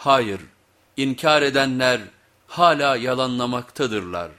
Hayır, inkar edenler hala yalanlamaktadırlar.